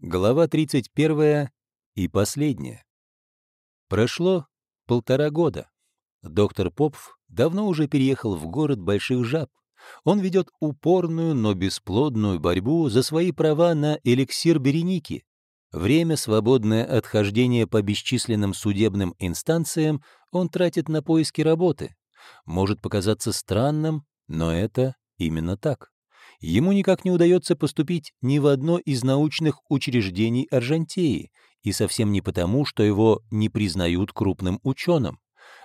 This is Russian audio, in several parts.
Глава 31 и последняя. Прошло полтора года. Доктор Попф давно уже переехал в город Больших Жаб. Он ведет упорную, но бесплодную борьбу за свои права на эликсир Береники. Время, свободное от хождения по бесчисленным судебным инстанциям, он тратит на поиски работы. Может показаться странным, но это именно так ему никак не удается поступить ни в одно из научных учреждений Аржантеи, и совсем не потому, что его не признают крупным ученым.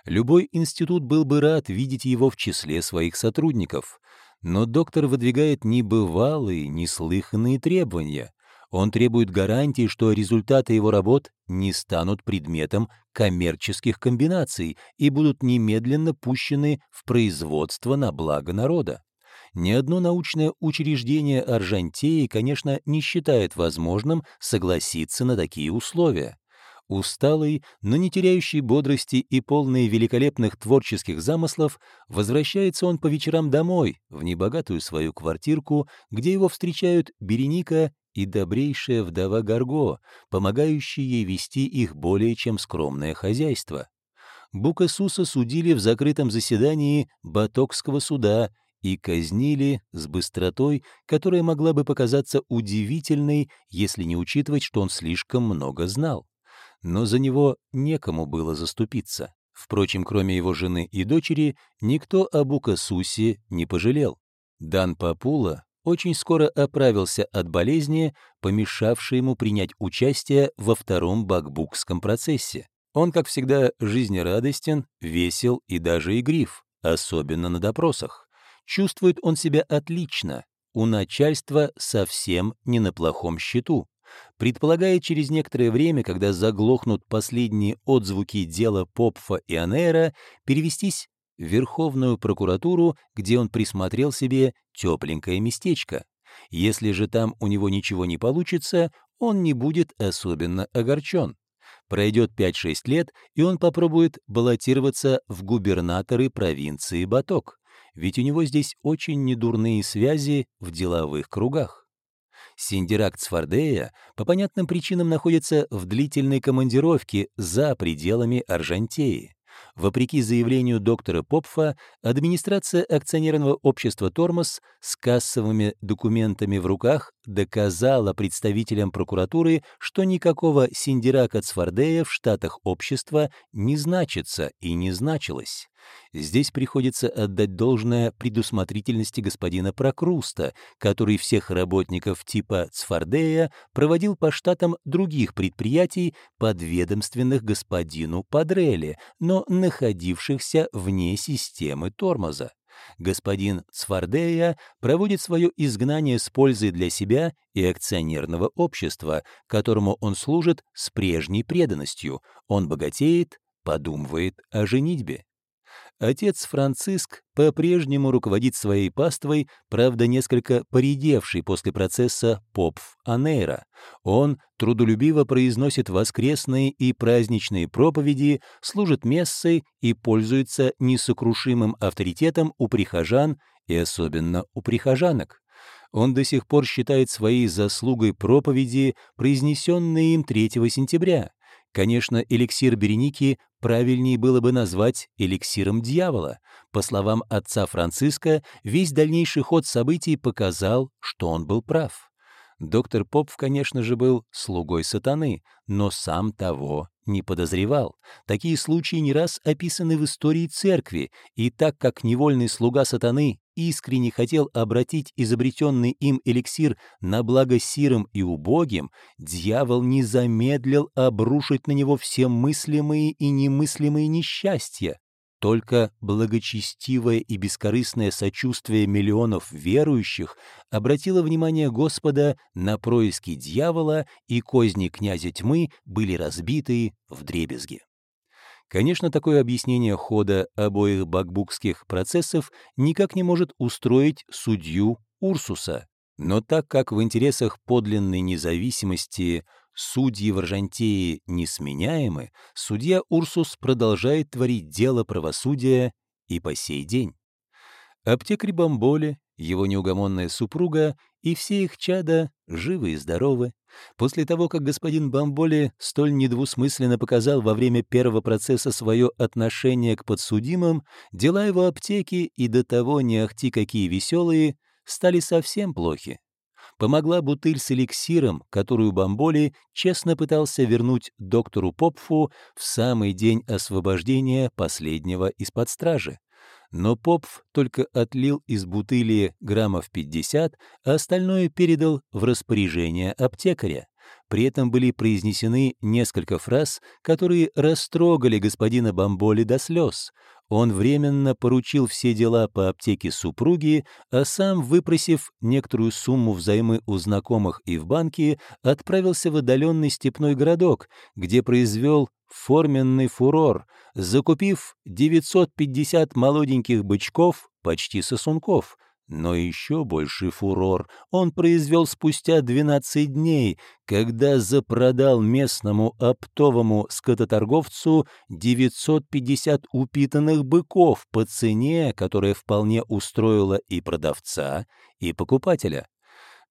Любой институт был бы рад видеть его в числе своих сотрудников. Но доктор выдвигает небывалые, неслыханные требования. Он требует гарантии, что результаты его работ не станут предметом коммерческих комбинаций и будут немедленно пущены в производство на благо народа. Ни одно научное учреждение Аржантеи, конечно, не считает возможным согласиться на такие условия. Усталый, но не теряющий бодрости и полный великолепных творческих замыслов, возвращается он по вечерам домой, в небогатую свою квартирку, где его встречают Береника и добрейшая вдова Гарго, помогающие ей вести их более чем скромное хозяйство. Букасуса судили в закрытом заседании Батокского суда и казнили с быстротой, которая могла бы показаться удивительной, если не учитывать, что он слишком много знал. Но за него некому было заступиться. Впрочем, кроме его жены и дочери, никто об Укасусе не пожалел. Дан Папула очень скоро оправился от болезни, помешавшей ему принять участие во втором бакбукском процессе. Он, как всегда, жизнерадостен, весел и даже игрив, особенно на допросах. Чувствует он себя отлично, у начальства совсем не на плохом счету. Предполагает через некоторое время, когда заглохнут последние отзвуки дела Попфа и Анера, перевестись в Верховную прокуратуру, где он присмотрел себе тепленькое местечко. Если же там у него ничего не получится, он не будет особенно огорчен. Пройдет 5-6 лет, и он попробует баллотироваться в губернаторы провинции Баток ведь у него здесь очень недурные связи в деловых кругах. Синдирак Цфардея по понятным причинам находится в длительной командировке за пределами Аржантеи. Вопреки заявлению доктора Попфа, администрация акционерного общества «Тормоз» с кассовыми документами в руках доказала представителям прокуратуры, что никакого синдирака Цфардея в штатах общества не значится и не значилось. Здесь приходится отдать должное предусмотрительности господина Прокруста, который всех работников типа Цфардея проводил по штатам других предприятий, подведомственных господину Падрелли, но находившихся вне системы тормоза. Господин Цфардея проводит свое изгнание с пользой для себя и акционерного общества, которому он служит с прежней преданностью. Он богатеет, подумывает о женитьбе. Отец Франциск по-прежнему руководит своей паствой, правда, несколько поредевший после процесса Попф-Анейра. Он трудолюбиво произносит воскресные и праздничные проповеди, служит мессой и пользуется несокрушимым авторитетом у прихожан и особенно у прихожанок. Он до сих пор считает своей заслугой проповеди, произнесенные им 3 сентября. Конечно, эликсир Береники правильнее было бы назвать эликсиром дьявола. По словам отца Франциска, весь дальнейший ход событий показал, что он был прав. Доктор Попф, конечно же, был слугой сатаны, но сам того не подозревал. Такие случаи не раз описаны в истории церкви, и так как невольный слуга сатаны искренне хотел обратить изобретенный им эликсир на благо сирым и убогим, дьявол не замедлил обрушить на него все мыслимые и немыслимые несчастья. Только благочестивое и бескорыстное сочувствие миллионов верующих обратило внимание Господа на происки дьявола, и козни князя тьмы были разбиты в дребезги. Конечно, такое объяснение хода обоих бакбукских процессов никак не может устроить судью Урсуса, но так как в интересах подлинной независимости судьи в Аржантее несменяемы, судья Урсус продолжает творить дело правосудия и по сей день. Аптекарь Бамболи его неугомонная супруга и все их чада живы и здоровы. После того, как господин Бамболи столь недвусмысленно показал во время первого процесса свое отношение к подсудимым, дела его аптеки и до того не ахти какие веселые стали совсем плохи. Помогла бутыль с эликсиром, которую Бамболи честно пытался вернуть доктору Попфу в самый день освобождения последнего из-под стражи. Но Попф только отлил из бутыли граммов 50, а остальное передал в распоряжение аптекаря. При этом были произнесены несколько фраз, которые растрогали господина Бамболи до слез. Он временно поручил все дела по аптеке супруги, а сам, выпросив некоторую сумму взаймы у знакомых и в банке, отправился в отдаленный степной городок, где произвел форменный фурор, закупив 950 молоденьких бычков, почти сосунков. Но еще больший фурор он произвел спустя 12 дней, когда запродал местному оптовому скототорговцу 950 упитанных быков по цене, которая вполне устроила и продавца, и покупателя.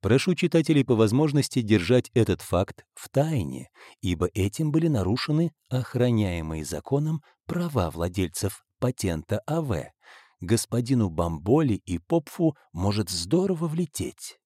Прошу читателей по возможности держать этот факт в тайне, ибо этим были нарушены охраняемые законом права владельцев патента АВ. Господину Бамболи и Попфу может здорово влететь.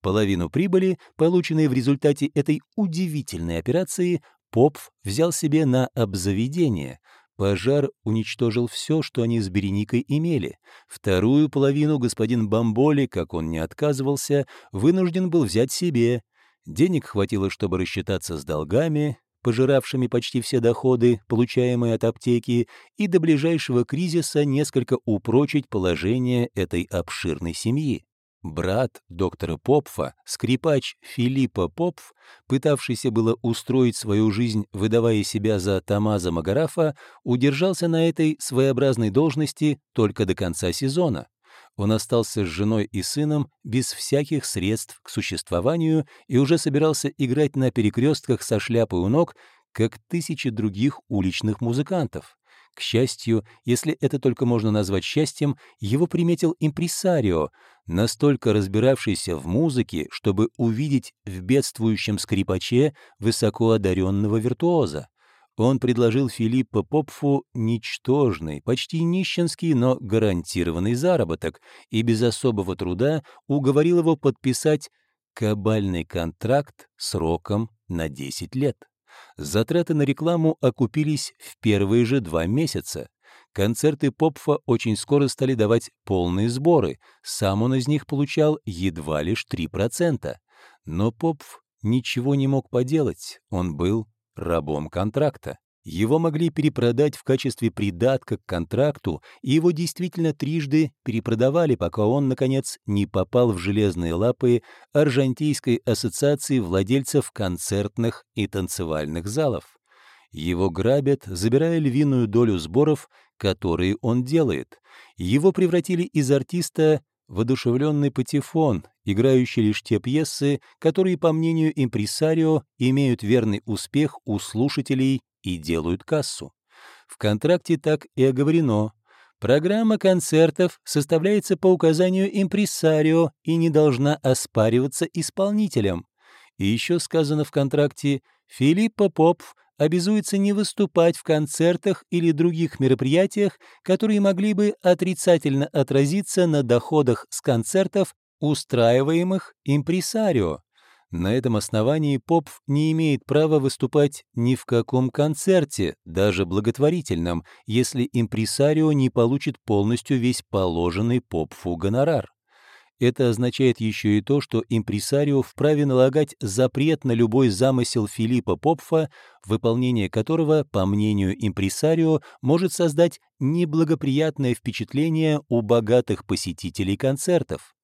Половину прибыли, полученной в результате этой удивительной операции, Попф взял себе на обзаведение, Пожар уничтожил все, что они с Береникой имели. Вторую половину господин Бамболи, как он не отказывался, вынужден был взять себе. Денег хватило, чтобы рассчитаться с долгами, пожиравшими почти все доходы, получаемые от аптеки, и до ближайшего кризиса несколько упрочить положение этой обширной семьи. Брат доктора Попфа, скрипач Филиппа Попф, пытавшийся было устроить свою жизнь, выдавая себя за Тамаза Магарафа, удержался на этой своеобразной должности только до конца сезона. Он остался с женой и сыном без всяких средств к существованию и уже собирался играть на перекрестках со шляпой у ног, как тысячи других уличных музыкантов. К счастью, если это только можно назвать счастьем, его приметил импресарио, настолько разбиравшийся в музыке, чтобы увидеть в бедствующем скрипаче высоко одаренного виртуоза. Он предложил Филиппо Попфу ничтожный, почти нищенский, но гарантированный заработок и без особого труда уговорил его подписать кабальный контракт сроком на 10 лет. Затраты на рекламу окупились в первые же два месяца. Концерты Попфа очень скоро стали давать полные сборы, сам он из них получал едва лишь 3%. Но Попф ничего не мог поделать, он был рабом контракта. Его могли перепродать в качестве придатка к контракту, и его действительно трижды перепродавали, пока он, наконец, не попал в железные лапы Аржантийской ассоциации владельцев концертных и танцевальных залов. Его грабят, забирая львиную долю сборов, которые он делает. Его превратили из артиста в одушевленный патефон, играющий лишь те пьесы, которые, по мнению импресарио, имеют верный успех у слушателей и делают кассу. В контракте так и оговорено. Программа концертов составляется по указанию импресарио и не должна оспариваться исполнителем. И еще сказано в контракте, Филиппо Попф обязуется не выступать в концертах или других мероприятиях, которые могли бы отрицательно отразиться на доходах с концертов, устраиваемых импресарио. На этом основании поп не имеет права выступать ни в каком концерте, даже благотворительном, если импресарио не получит полностью весь положенный попфу гонорар. Это означает еще и то, что импресарио вправе налагать запрет на любой замысел Филиппа Попфа, выполнение которого, по мнению импресарио, может создать неблагоприятное впечатление у богатых посетителей концертов.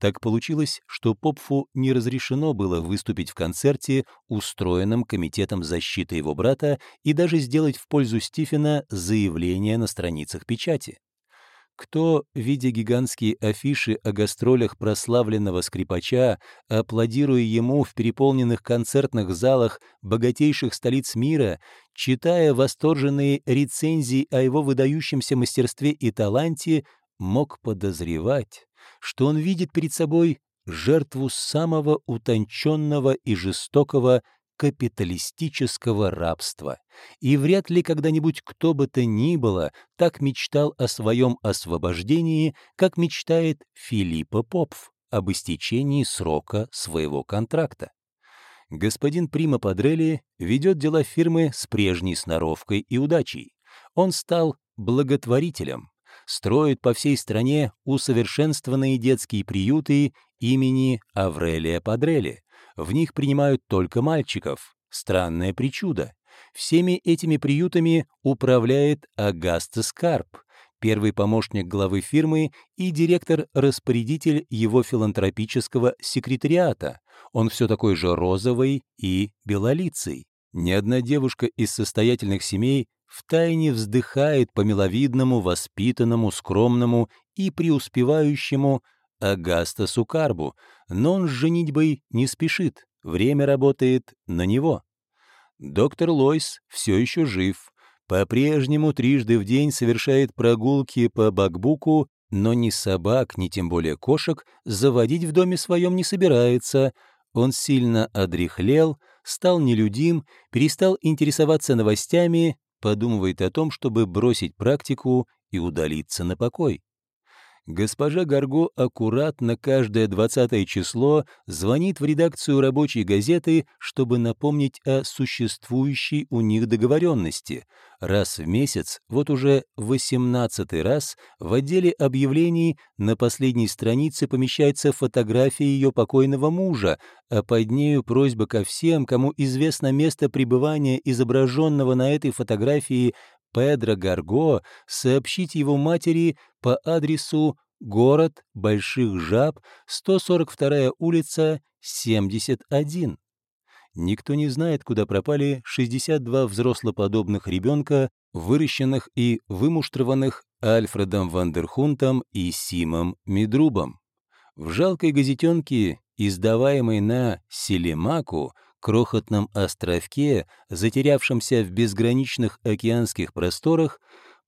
Так получилось, что Попфу не разрешено было выступить в концерте, устроенном Комитетом защиты его брата, и даже сделать в пользу Стифена заявление на страницах печати. Кто, видя гигантские афиши о гастролях прославленного скрипача, аплодируя ему в переполненных концертных залах богатейших столиц мира, читая восторженные рецензии о его выдающемся мастерстве и таланте, мог подозревать, что он видит перед собой жертву самого утонченного и жестокого капиталистического рабства, и вряд ли когда-нибудь кто бы то ни было так мечтал о своем освобождении, как мечтает Филиппа Попф об истечении срока своего контракта. Господин Прима Падрелли ведет дела фирмы с прежней сноровкой и удачей. Он стал благотворителем, строит по всей стране усовершенствованные детские приюты имени Аврелия Падрелли. В них принимают только мальчиков. Странное причуда. Всеми этими приютами управляет Агаста Скарп, первый помощник главы фирмы и директор-распорядитель его филантропического секретариата. Он все такой же розовый и белолицый. Ни одна девушка из состоятельных семей втайне вздыхает по миловидному, воспитанному, скромному и преуспевающему Агаста Сукарбу, но он с женитьбой не спешит, время работает на него. Доктор Лойс все еще жив, по-прежнему трижды в день совершает прогулки по бакбуку, но ни собак, ни тем более кошек заводить в доме своем не собирается. Он сильно одряхлел, стал нелюдим, перестал интересоваться новостями, подумывает о том, чтобы бросить практику и удалиться на покой. Госпожа Гарго аккуратно каждое двадцатое число звонит в редакцию рабочей газеты, чтобы напомнить о существующей у них договоренности. Раз в месяц, вот уже восемнадцатый раз, в отделе объявлений на последней странице помещается фотография ее покойного мужа, а под нею просьба ко всем, кому известно место пребывания изображенного на этой фотографии Педро Гарго сообщить его матери по адресу город Больших Жаб, 142 улица, 71. Никто не знает, куда пропали 62 взрослоподобных ребенка, выращенных и вымуштрованных Альфредом Вандерхунтом и Симом Медрубом. В жалкой газетенке, издаваемой на Селемаку, крохотном островке, затерявшемся в безграничных океанских просторах,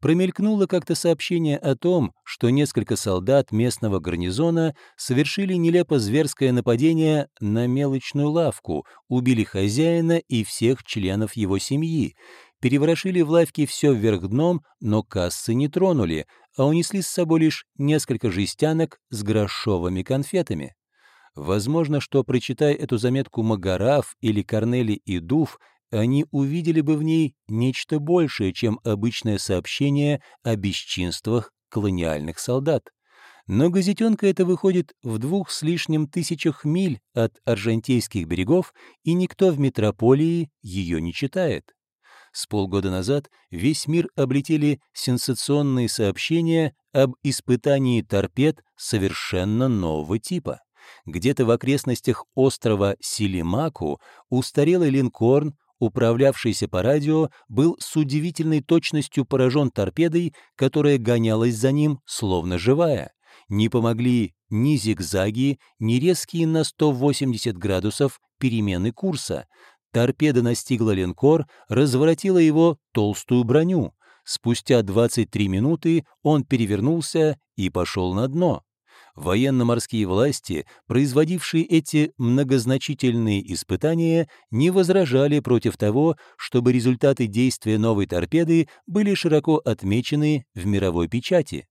промелькнуло как-то сообщение о том, что несколько солдат местного гарнизона совершили нелепо зверское нападение на мелочную лавку, убили хозяина и всех членов его семьи, переворошили в лавке все вверх дном, но кассы не тронули, а унесли с собой лишь несколько жестянок с грошовыми конфетами. Возможно, что, прочитая эту заметку Магараф или Корнели и Дуф, они увидели бы в ней нечто большее, чем обычное сообщение о бесчинствах колониальных солдат. Но газетенка эта выходит в двух с лишним тысячах миль от аржантейских берегов, и никто в метрополии ее не читает. С полгода назад весь мир облетели сенсационные сообщения об испытании торпед совершенно нового типа. Где-то в окрестностях острова Силимаку устарелый линкорн, управлявшийся по радио, был с удивительной точностью поражен торпедой, которая гонялась за ним, словно живая. Не помогли ни зигзаги, ни резкие на 180 градусов перемены курса. Торпеда настигла линкор, разворотила его толстую броню. Спустя 23 минуты он перевернулся и пошел на дно военно-морские власти, производившие эти многозначительные испытания, не возражали против того, чтобы результаты действия новой торпеды были широко отмечены в мировой печати.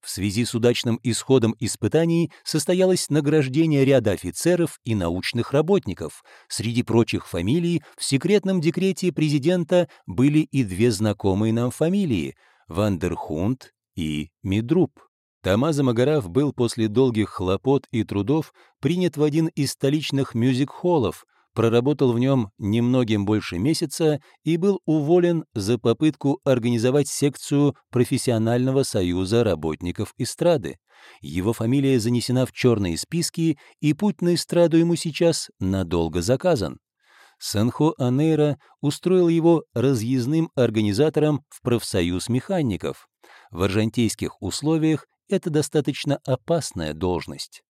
В связи с удачным исходом испытаний состоялось награждение ряда офицеров и научных работников. Среди прочих фамилий в секретном декрете президента были и две знакомые нам фамилии — Вандерхунд и Мидруб. Тамаза Магараф был после долгих хлопот и трудов принят в один из столичных мюзик-холлов, проработал в нем немногим больше месяца и был уволен за попытку организовать секцию профессионального союза работников эстрады. Его фамилия занесена в черные списки, и путь на эстраду ему сейчас надолго заказан. Санхо-Анейро устроил его разъездным организатором в профсоюз механиков. В аржантейских условиях это достаточно опасная должность.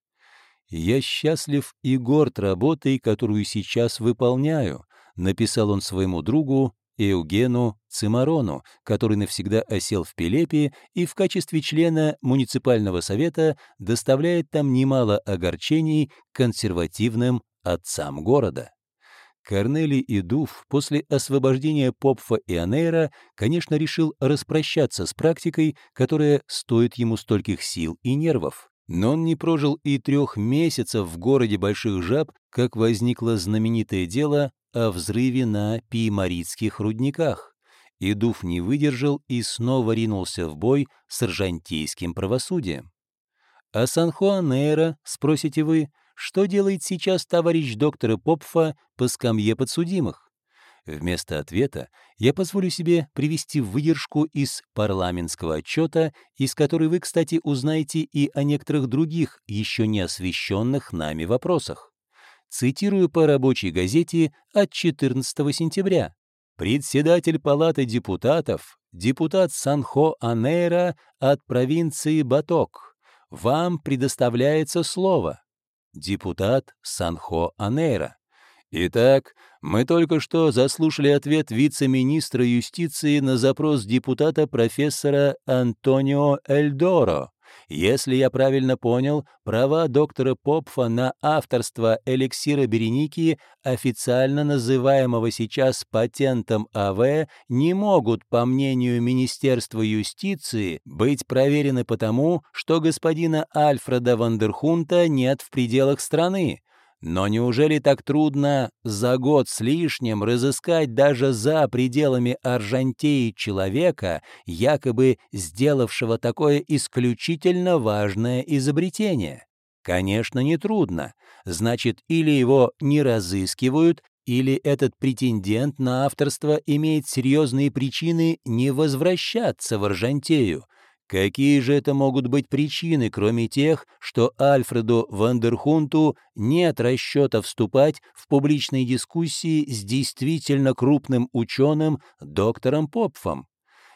«Я счастлив и горд работой, которую сейчас выполняю», написал он своему другу Эугену Цимарону, который навсегда осел в Пелепе и в качестве члена муниципального совета доставляет там немало огорчений консервативным отцам города. Корнелий Идуф после освобождения Попфа и Анейра, конечно, решил распрощаться с практикой, которая стоит ему стольких сил и нервов. Но он не прожил и трех месяцев в городе Больших Жаб, как возникло знаменитое дело о взрыве на Пиемаритских рудниках. Идуф не выдержал и снова ринулся в бой с аржантейским правосудием. «А Сан-Хуанейро, спросите вы, что делает сейчас товарищ доктора Попфа по скамье подсудимых? Вместо ответа я позволю себе привести выдержку из парламентского отчета, из которой вы, кстати, узнаете и о некоторых других, еще не освещенных нами вопросах. Цитирую по рабочей газете от 14 сентября. Председатель Палаты депутатов, депутат Санхо-Анейра от провинции Баток. Вам предоставляется слово депутат Санхо-Анейра. Итак, мы только что заслушали ответ вице-министра юстиции на запрос депутата профессора Антонио Эльдоро если я правильно понял, права доктора Попфа на авторство эликсира Береники, официально называемого сейчас патентом АВ, не могут, по мнению Министерства юстиции, быть проверены потому, что господина Альфреда Вандерхунта нет в пределах страны, но неужели так трудно за год с лишним разыскать даже за пределами Аржантеи человека, якобы сделавшего такое исключительно важное изобретение? Конечно, не трудно. Значит, или его не разыскивают, или этот претендент на авторство имеет серьезные причины не возвращаться в Аржантею, Какие же это могут быть причины, кроме тех, что Альфреду Вандерхунту нет расчета вступать в публичные дискуссии с действительно крупным ученым доктором Попфом?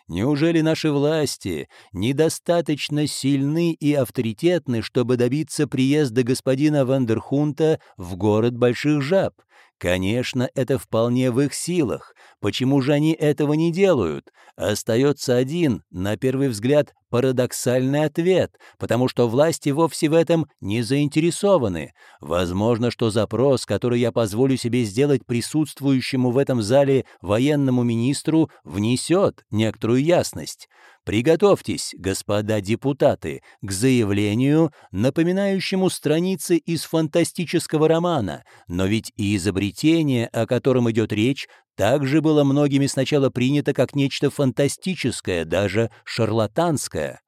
Неужели наши власти недостаточно сильны и авторитетны, чтобы добиться приезда господина Вандерхунта в город Больших Жаб? Конечно, это вполне в их силах. Почему же они этого не делают? Остается один, на первый взгляд, парадоксальный ответ, потому что власти вовсе в этом не заинтересованы. Возможно, что запрос, который я позволю себе сделать присутствующему в этом зале военному министру, внесет некоторую ясность. Приготовьтесь, господа депутаты, к заявлению, напоминающему страницы из фантастического романа, но ведь и изобретение, о котором идет речь, также было многими сначала принято как нечто фантастическое, даже шарлатанское.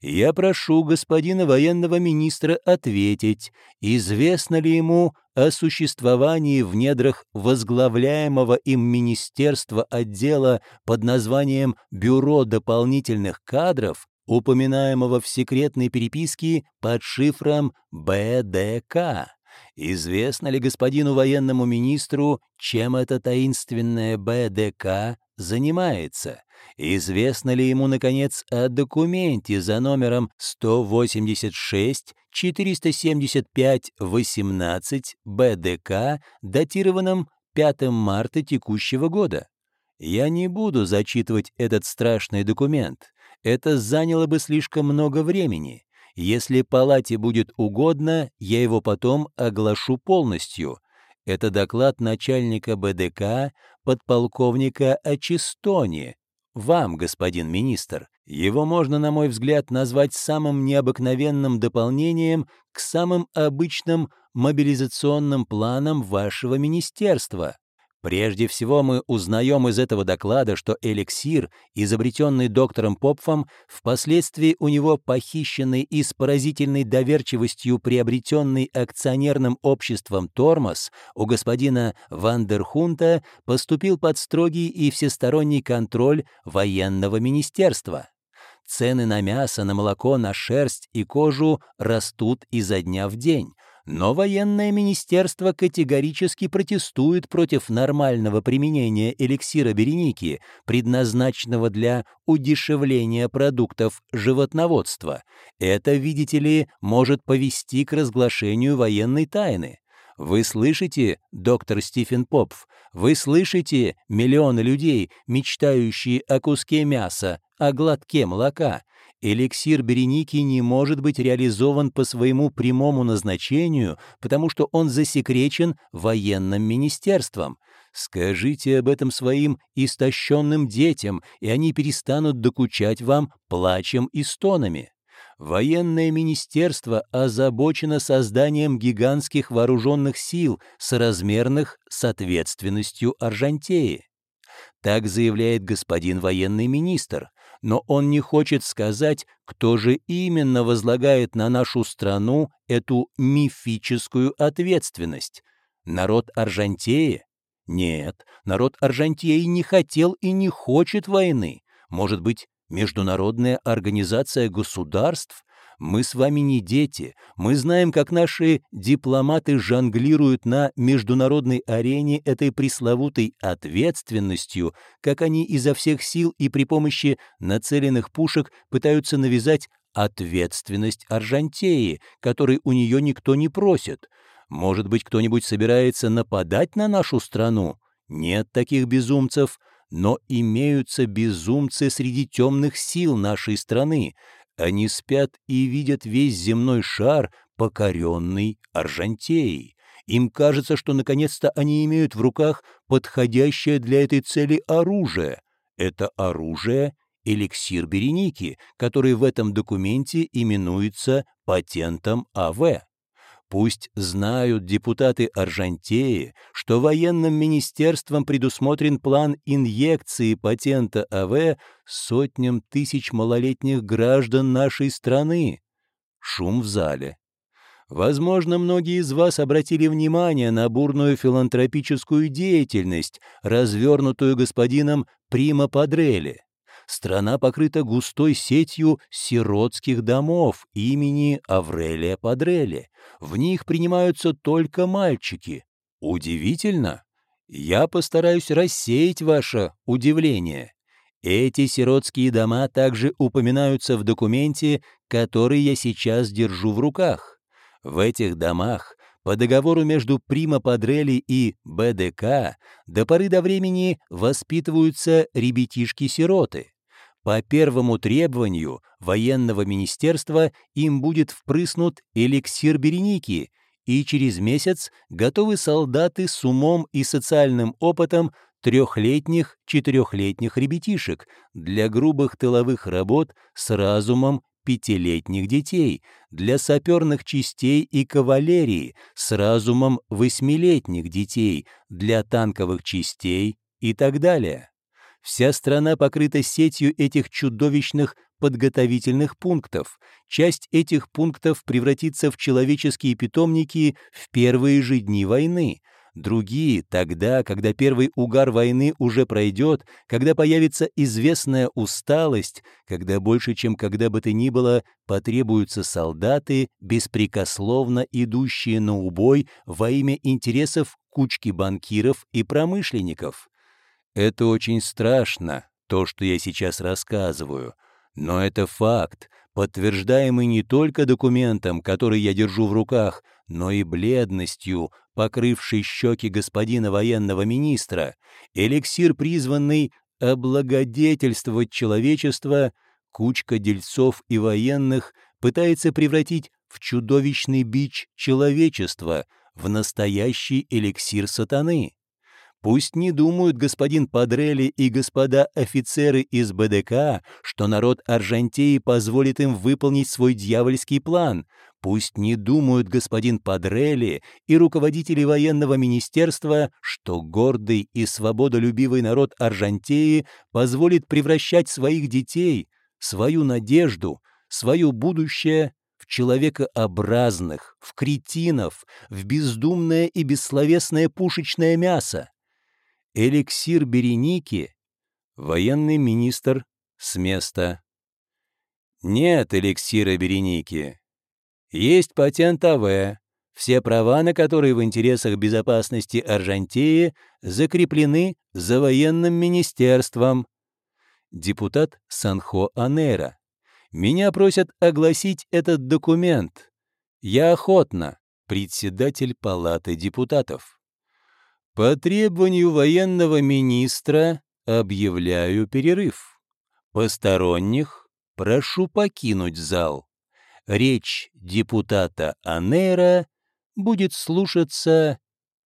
Я прошу господина военного министра ответить, известно ли ему о существовании в недрах возглавляемого им министерства отдела под названием «Бюро дополнительных кадров», упоминаемого в секретной переписке под шифром БДК. Известно ли господину военному министру, чем это таинственное БДК занимается? Известно ли ему, наконец, о документе за номером 186-475-18 БДК, датированном 5 марта текущего года? Я не буду зачитывать этот страшный документ. Это заняло бы слишком много времени. Если палате будет угодно, я его потом оглашу полностью. Это доклад начальника БДК, подполковника Ачистони. Вам, господин министр, его можно, на мой взгляд, назвать самым необыкновенным дополнением к самым обычным мобилизационным планам вашего министерства. Прежде всего мы узнаем из этого доклада, что эликсир, изобретенный доктором Попфом, впоследствии у него похищенный и с поразительной доверчивостью приобретенный акционерным обществом тормоз у господина Вандерхунта поступил под строгий и всесторонний контроль военного министерства. Цены на мясо, на молоко, на шерсть и кожу растут изо дня в день, но военное министерство категорически протестует против нормального применения эликсира Береники, предназначенного для удешевления продуктов животноводства. Это, видите ли, может повести к разглашению военной тайны. Вы слышите, доктор Стивен Попф? Вы слышите, миллионы людей, мечтающие о куске мяса, о глотке молока? Эликсир Береники не может быть реализован по своему прямому назначению, потому что он засекречен военным министерством. Скажите об этом своим истощенным детям, и они перестанут докучать вам плачем и стонами. Военное министерство озабочено созданием гигантских вооруженных сил, соразмерных с ответственностью Аржантеи. Так заявляет господин военный министр, но он не хочет сказать, кто же именно возлагает на нашу страну эту мифическую ответственность. Народ Аржантеи? Нет, народ Аржантеи не хотел и не хочет войны. Может быть, Международная организация государств? Мы с вами не дети. Мы знаем, как наши дипломаты жонглируют на международной арене этой пресловутой ответственностью, как они изо всех сил и при помощи нацеленных пушек пытаются навязать ответственность Аржантеи, которой у нее никто не просит. Может быть, кто-нибудь собирается нападать на нашу страну? Нет таких безумцев — но имеются безумцы среди темных сил нашей страны. Они спят и видят весь земной шар, покоренный Аржантеей. Им кажется, что наконец-то они имеют в руках подходящее для этой цели оружие. Это оружие — эликсир Береники, который в этом документе именуется патентом АВ. Пусть знают депутаты Аржантеи, что военным министерством предусмотрен план инъекции патента АВ сотням тысяч малолетних граждан нашей страны. Шум в зале. Возможно, многие из вас обратили внимание на бурную филантропическую деятельность, развернутую господином Прима Падрелли страна покрыта густой сетью сиротских домов имени Аврелия Падрели. В них принимаются только мальчики. Удивительно? Я постараюсь рассеять ваше удивление. Эти сиротские дома также упоминаются в документе, который я сейчас держу в руках. В этих домах по договору между Прима Падрели и БДК до поры до времени воспитываются ребятишки-сироты. По первому требованию военного министерства им будет впрыснут эликсир Береники, и через месяц готовы солдаты с умом и социальным опытом трехлетних, четырехлетних ребятишек для грубых тыловых работ с разумом пятилетних детей, для саперных частей и кавалерии с разумом восьмилетних детей, для танковых частей и так далее. Вся страна покрыта сетью этих чудовищных подготовительных пунктов. Часть этих пунктов превратится в человеческие питомники в первые же дни войны. Другие — тогда, когда первый угар войны уже пройдет, когда появится известная усталость, когда больше, чем когда бы то ни было, потребуются солдаты, беспрекословно идущие на убой во имя интересов кучки банкиров и промышленников. Это очень страшно, то, что я сейчас рассказываю, но это факт, подтверждаемый не только документом, который я держу в руках, но и бледностью, покрывшей щеки господина военного министра, эликсир, призванный облагодетельствовать человечество, кучка дельцов и военных пытается превратить в чудовищный бич человечества, в настоящий эликсир сатаны. Пусть не думают господин Падрелли и господа офицеры из БДК, что народ Аржантеи позволит им выполнить свой дьявольский план. Пусть не думают господин Падрелли и руководители военного министерства, что гордый и свободолюбивый народ Аржантеи позволит превращать своих детей, свою надежду, свое будущее в человекообразных, в кретинов, в бездумное и бессловесное пушечное мясо эликсир Береники, военный министр с места. Нет эликсира Береники. Есть патент АВ, все права на которые в интересах безопасности Аржантеи закреплены за военным министерством. Депутат Санхо Анера. Меня просят огласить этот документ. Я охотно, председатель Палаты депутатов. По требованию военного министра объявляю перерыв. Посторонних прошу покинуть зал. Речь депутата Анера будет слушаться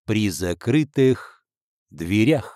при закрытых дверях.